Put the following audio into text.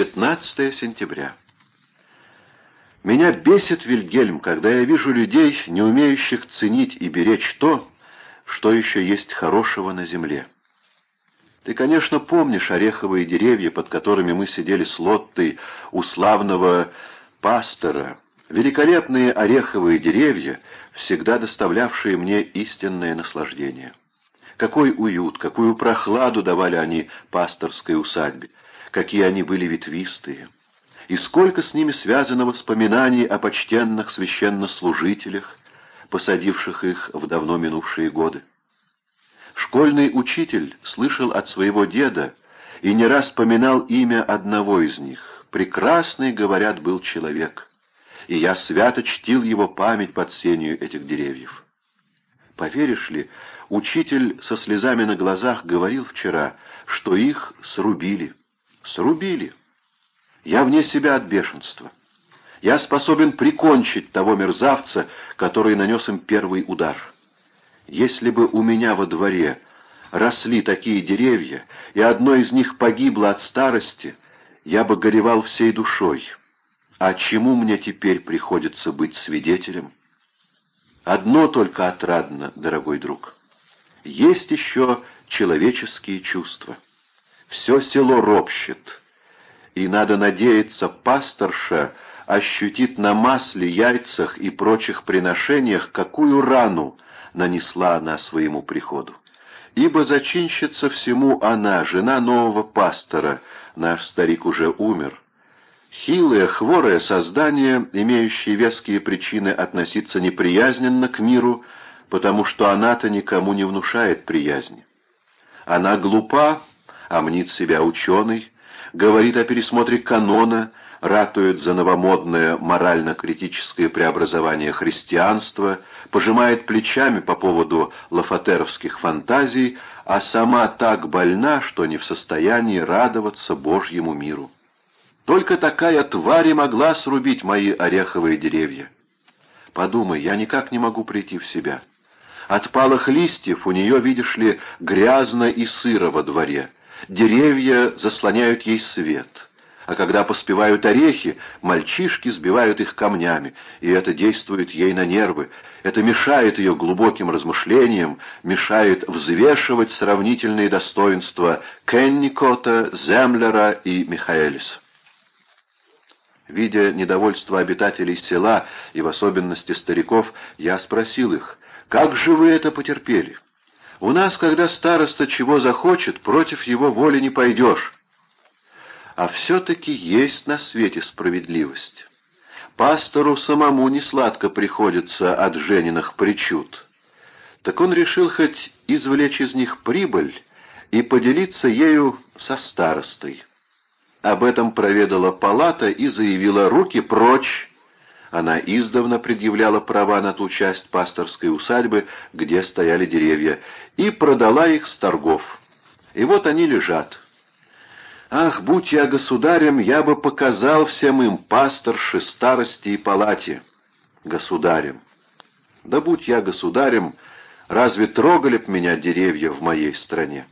15 сентября. Меня бесит, Вильгельм, когда я вижу людей, не умеющих ценить и беречь то, что еще есть хорошего на земле. Ты, конечно, помнишь ореховые деревья, под которыми мы сидели с Лоттой у славного пастора, великолепные ореховые деревья, всегда доставлявшие мне истинное наслаждение. Какой уют, какую прохладу давали они пасторской усадьбе, какие они были ветвистые, и сколько с ними связано воспоминаний о почтенных священнослужителях, посадивших их в давно минувшие годы. Школьный учитель слышал от своего деда и не раз поминал имя одного из них. Прекрасный, говорят, был человек, и я свято чтил его память под сенью этих деревьев. Поверишь ли, учитель со слезами на глазах говорил вчера, что их срубили. Срубили. Я вне себя от бешенства. Я способен прикончить того мерзавца, который нанес им первый удар. Если бы у меня во дворе росли такие деревья, и одно из них погибло от старости, я бы горевал всей душой. А чему мне теперь приходится быть свидетелем? Одно только отрадно, дорогой друг. Есть еще человеческие чувства. Все село ропщет, и, надо надеяться, пасторша ощутит на масле, яйцах и прочих приношениях, какую рану нанесла она своему приходу. Ибо зачинщица всему она, жена нового пастора, наш старик уже умер. Хилое, хворое создание, имеющее веские причины относиться неприязненно к миру, потому что она-то никому не внушает приязни. Она глупа, а мнит себя ученой, говорит о пересмотре канона, ратует за новомодное морально-критическое преобразование христианства, пожимает плечами по поводу лафатеровских фантазий, а сама так больна, что не в состоянии радоваться Божьему миру. Только такая тварь могла срубить мои ореховые деревья. Подумай, я никак не могу прийти в себя. От палых листьев у нее, видишь ли, грязно и сыро во дворе. Деревья заслоняют ей свет. А когда поспевают орехи, мальчишки сбивают их камнями, и это действует ей на нервы. Это мешает ее глубоким размышлениям, мешает взвешивать сравнительные достоинства Кенникота, Землера и Михаэлиса. Видя недовольство обитателей села, и в особенности стариков, я спросил их, «Как же вы это потерпели? У нас, когда староста чего захочет, против его воли не пойдешь». А все-таки есть на свете справедливость. Пастору самому не сладко приходится от жениных причуд. Так он решил хоть извлечь из них прибыль и поделиться ею со старостой. Об этом проведала палата и заявила «руки прочь». Она издавна предъявляла права на ту часть пасторской усадьбы, где стояли деревья, и продала их с торгов. И вот они лежат. Ах, будь я государем, я бы показал всем им пасторши, старости и палате. Государем. Да будь я государем, разве трогали б меня деревья в моей стране?